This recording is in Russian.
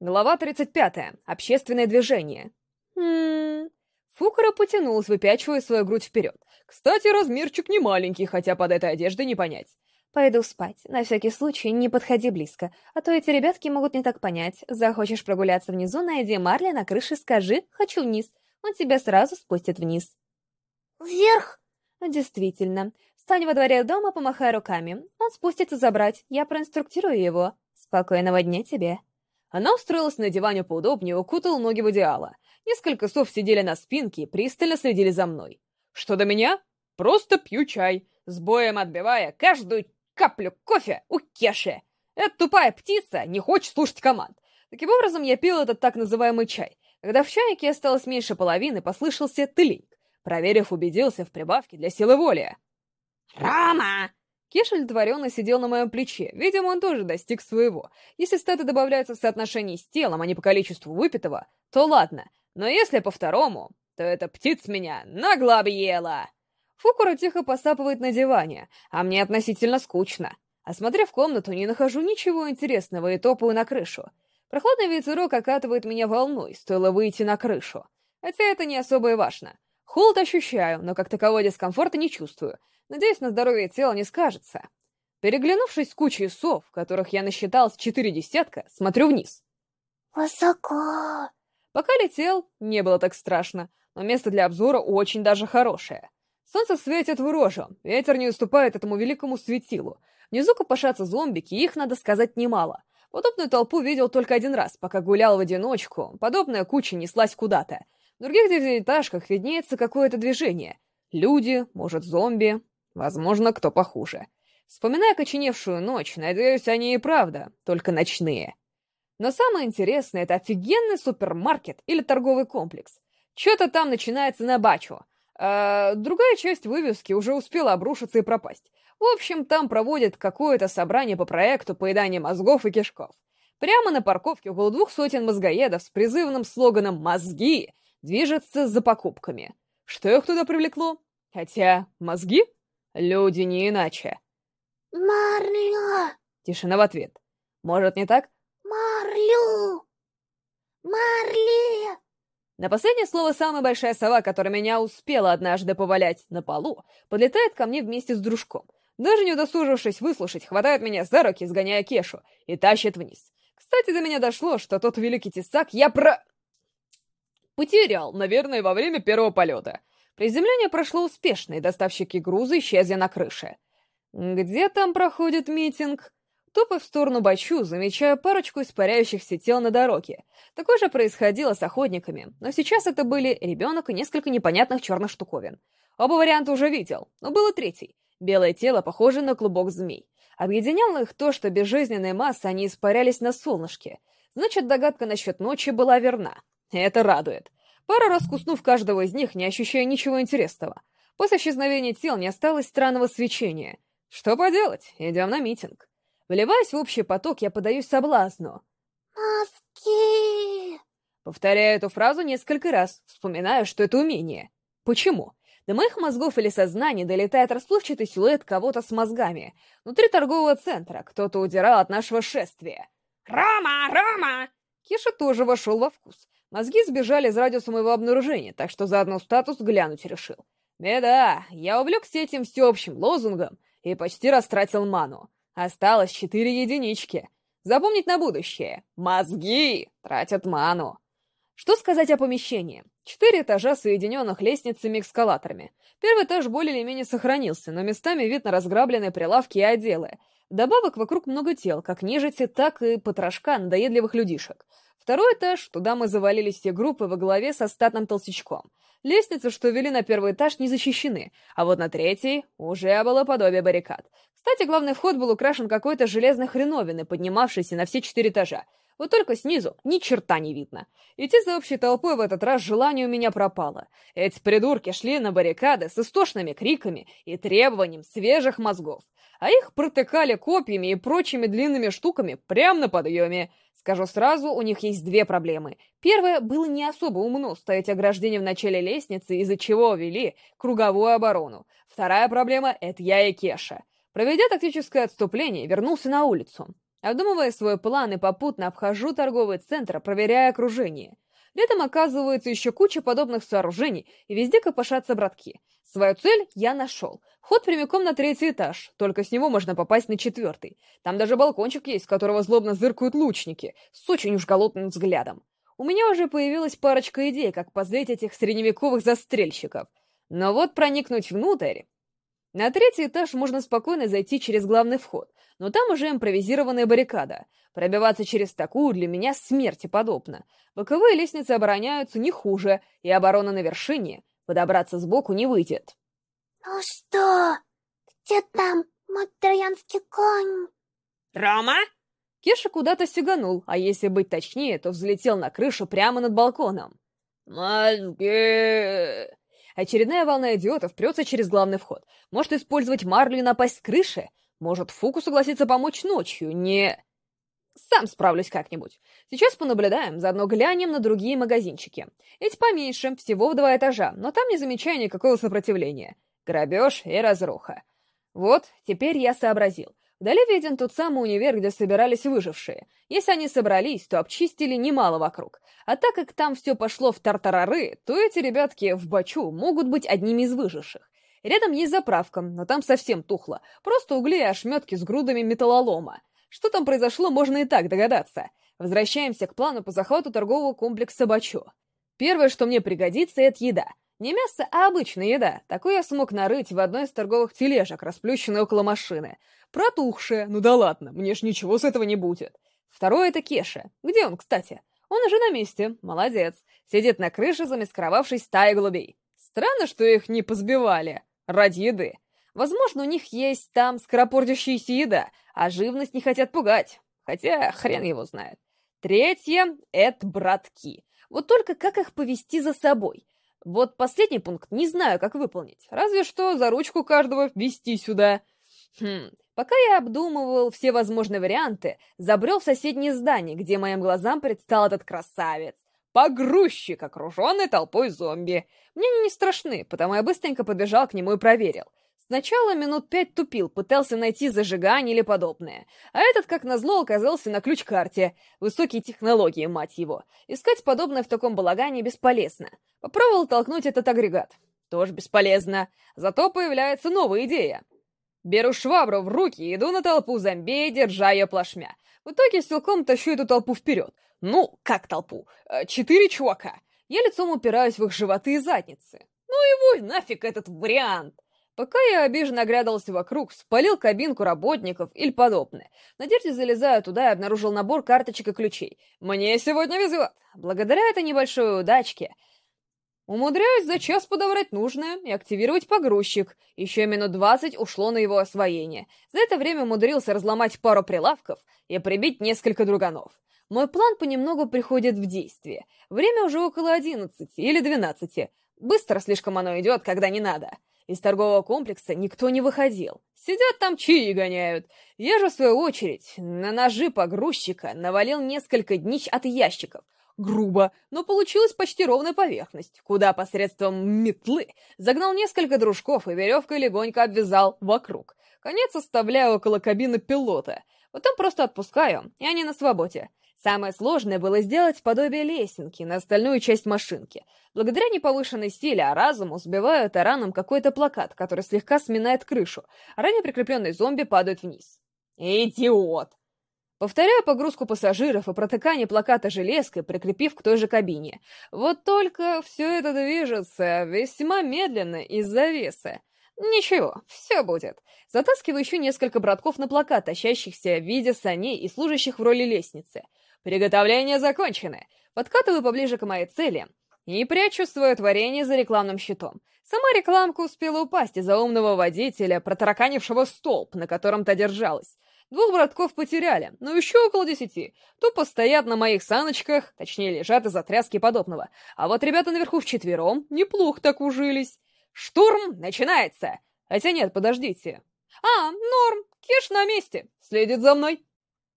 Глава 35. Общественное движение. Хм... Фукара потянулась, выпячивая свою грудь вперед. Кстати, размерчик не маленький, хотя под этой одеждой не понять. Пойду спать. На всякий случай не подходи близко, а то эти ребятки могут не так понять. Захочешь прогуляться внизу, найди Марли на крыше, скажи «хочу вниз». Он тебя сразу спустит вниз. Вверх? Действительно. Встань во дворе дома, помахай руками. Он спустится забрать. Я проинструктирую его. Спокойного дня тебе. Она устроилась на диване поудобнее, укутала ноги в одеяло. Несколько сов сидели на спинке и пристально следили за мной. Что до меня? Просто пью чай, с боем отбивая каждую каплю кофе у Кеши. Эта тупая птица не хочет слушать команд. Таким образом, я пил этот так называемый чай. Когда в чайнике осталось меньше половины, послышался тылинг. Проверив, убедился в прибавке для силы воли. «Рома!» Кеш удовлетворенно сидел на моем плече. Видимо, он тоже достиг своего. Если статы добавляются в соотношении с телом, а не по количеству выпитого, то ладно. Но если по второму, то эта птиц меня нагло объела. Фукура тихо посапывает на диване, а мне относительно скучно. Осмотрев комнату, не нахожу ничего интересного и топаю на крышу. Прохладный ветерок окатывает меня волной, стоило выйти на крышу. Хотя это не особо и важно. Холод ощущаю, но как такового дискомфорта не чувствую. Надеюсь, на здоровье тела не скажется. Переглянувшись с кучей сов, которых я насчитал с четыре десятка, смотрю вниз. «Высоко!» Пока летел, не было так страшно, но место для обзора очень даже хорошее. Солнце светит в рожу, ветер не уступает этому великому светилу. Внизу копошатся зомбики, их, надо сказать, немало. Подобную толпу видел только один раз, пока гулял в одиночку. Подобная куча неслась куда-то. В других девятиэтажках виднеется какое-то движение. Люди, может, зомби, Возможно, кто похуже. Вспоминая окоченевшую ночь, надеюсь, они и правда, только ночные. Но самое интересное — это офигенный супермаркет или торговый комплекс. Что-то там начинается на бачу. А другая часть вывески уже успела обрушиться и пропасть. В общем, там проводят какое-то собрание по проекту поедания мозгов и кишков. Прямо на парковке около двух сотен мозгоедов с призывным слоганом «Мозги» движется за покупками. Что их туда привлекло? Хотя, мозги? Люди не иначе. Марлю! Тишина в ответ. Может, не так? Марлю! Марли! На последнее слово самая большая сова, которая меня успела однажды повалять на полу, подлетает ко мне вместе с дружком. Даже не удосужившись выслушать, хватает меня за руки, сгоняя Кешу, и тащит вниз. Кстати, до меня дошло, что тот великий тесак я про... Потерял, наверное, во время первого полета. Приземление прошло успешно, и доставщики груза исчезли на крыше. Где там проходит митинг? Топая в сторону Бачу, замечаю парочку испаряющихся тел на дороге. Такое же происходило с охотниками, но сейчас это были ребенок и несколько непонятных черных штуковин. Оба варианта уже видел, но было третий. Белое тело, похожее на клубок змей. Объединяло их то, что безжизненной массой они испарялись на солнышке. Значит, догадка насчет ночи была верна. Это радует. Пару раз куснув каждого из них, не ощущая ничего интересного. После исчезновения тел не осталось странного свечения. Что поделать, идем на митинг. Вливаясь в общий поток, я подаюсь соблазну. «Мозги!» Повторяю эту фразу несколько раз, вспоминая, что это умение. Почему? До моих мозгов или сознания долетает расплывчатый силуэт кого-то с мозгами. Внутри торгового центра кто-то удирал от нашего шествия. «Рома! Рома!» Киша тоже вошел во вкус. Мозги сбежали из радиуса моего обнаружения, так что заодно статус глянуть решил. Беда, я увлекся этим всеобщим лозунгом и почти растратил ману. Осталось четыре единички. Запомнить на будущее. Мозги тратят ману. Что сказать о помещении? Четыре этажа, соединенных лестницами-эскалаторами. Первый этаж более или менее сохранился, но местами вид на разграбленные прилавки и отделы. Вдобавок вокруг много тел, как нежити, так и потрошка надоедливых людишек. Второй этаж, туда мы завалились все группы во главе со статным толстячком. Лестницы, что вели на первый этаж, не защищены, а вот на третий уже было подобие баррикад. Кстати, главный вход был украшен какой-то железной хреновиной, поднимавшейся на все четыре этажа. Вот только снизу ни черта не видно. Идти за общей толпой в этот раз желание у меня пропало. Эти придурки шли на баррикады с истошными криками и требованием свежих мозгов. А их протыкали копьями и прочими длинными штуками прямо на подъеме. Скажу сразу, у них есть две проблемы. Первое, было не особо умно ставить ограждение в начале лестницы, из-за чего вели круговую оборону. Вторая проблема — это я и Кеша. Проведя тактическое отступление, вернулся на улицу. Обдумывая свой план и попутно обхожу торговый центр, проверяя окружение. Летом оказывается еще куча подобных сооружений, и везде копошатся братки. Свою цель я нашел. Ход прямиком на третий этаж, только с него можно попасть на четвертый. Там даже балкончик есть, с которого злобно зыркают лучники, с очень уж голодным взглядом. У меня уже появилась парочка идей, как позлить этих средневековых застрельщиков. Но вот проникнуть внутрь... На третий этаж можно спокойно зайти через главный вход, но там уже импровизированная баррикада. Пробиваться через такую для меня смерти подобно. Боковые лестницы обороняются не хуже, и оборона на вершине. Подобраться сбоку не выйдет. Ну что? Где там мой троянский конь? «Рома?» Кеша куда-то сиганул, а если быть точнее, то взлетел на крышу прямо над балконом. «Мозги!» Очередная волна идиотов прется через главный вход. Может использовать марлю и напасть с крыши? Может, Фуку согласится помочь ночью? Не... Сам справлюсь как-нибудь. Сейчас понаблюдаем, заодно глянем на другие магазинчики. Эти поменьше, всего в два этажа, но там не замечаю никакого сопротивления. Грабеж и разруха. Вот, теперь я сообразил. Вдали виден тот самый универ, где собирались выжившие. Если они собрались, то обчистили немало вокруг. А так как там все пошло в тартарары, то эти ребятки в бачу могут быть одними из выживших. Рядом есть заправка, но там совсем тухло. Просто угли и ошметки с грудами металлолома. Что там произошло, можно и так догадаться. Возвращаемся к плану по захвату торгового комплекса Бачо. Первое, что мне пригодится, это еда. Не мясо, а обычная еда. Такую я смог нарыть в одной из торговых тележек, расплющенной около машины. Протухшая, ну да ладно, мне ж ничего с этого не будет. Второе — это Кеша. Где он, кстати? Он уже на месте, молодец. Сидит на крыше, замаскировавшись стаей голубей. Странно, что их не позбивали. Ради еды. Возможно, у них есть там скоропортящаяся еда, а живность не хотят пугать. Хотя хрен его знает. Третье — это братки. Вот только как их повести за собой? Вот последний пункт не знаю, как выполнить. Разве что за ручку каждого ввести сюда. Хм, пока я обдумывал все возможные варианты, забрел в соседнее здание, где моим глазам предстал этот красавец. Погрузчик, окруженный толпой зомби. Мне они не страшны, потому я быстренько побежал к нему и проверил. Сначала минут пять тупил, пытался найти зажигание или подобное. А этот, как назло, оказался на ключ-карте. Высокие технологии, мать его. Искать подобное в таком балагане бесполезно. Попробовал толкнуть этот агрегат. Тоже бесполезно. Зато появляется новая идея. Беру швабру в руки и иду на толпу зомби, держа ее плашмя. В итоге силком тащу эту толпу вперед. Ну, как толпу? Э, четыре чувака. Я лицом упираюсь в их животы и задницы. Ну его нафиг этот вариант. Пока я обиженно оглядывался вокруг, спалил кабинку работников или подобное. В надежде залезаю туда и обнаружил набор карточек и ключей. Мне сегодня везет. Благодаря этой небольшой удачке умудряюсь за час подобрать нужное и активировать погрузчик. Еще минут двадцать ушло на его освоение. За это время умудрился разломать пару прилавков и прибить несколько друганов. Мой план понемногу приходит в действие. Время уже около одиннадцати или двенадцати. Быстро слишком оно идет, когда не надо. Из торгового комплекса никто не выходил. Сидят там чаи гоняют. Я же, в свою очередь, на ножи погрузчика навалил несколько днищ от ящиков. Грубо, но получилась почти ровная поверхность, куда посредством метлы загнал несколько дружков и веревкой легонько обвязал вокруг. Конец оставляю около кабины пилота. Потом просто отпускаю, и они на свободе. Самое сложное было сделать подобие лесенки на остальную часть машинки. Благодаря неповышенной силе, а разуму сбиваю тараном какой-то плакат, который слегка сминает крышу, а ранее прикрепленный зомби падает вниз. Идиот! Повторяю погрузку пассажиров и протыкание плаката железкой, прикрепив к той же кабине. Вот только все это движется весьма медленно из-за веса. Ничего, все будет. Затаскиваю еще несколько братков на плакат, тащащихся в виде саней и служащих в роли лестницы. Приготовления закончены. Подкатываю поближе к моей цели и прячу свое творение за рекламным щитом. Сама рекламка успела упасть из-за умного водителя, протараканившего столб, на котором та держалась. Двух братков потеряли, но еще около десяти. Тупо стоят на моих саночках, точнее, лежат из-за тряски подобного. А вот ребята наверху вчетвером неплохо так ужились. Штурм начинается! Хотя нет, подождите. А, норм, Кеш на месте, следит за мной.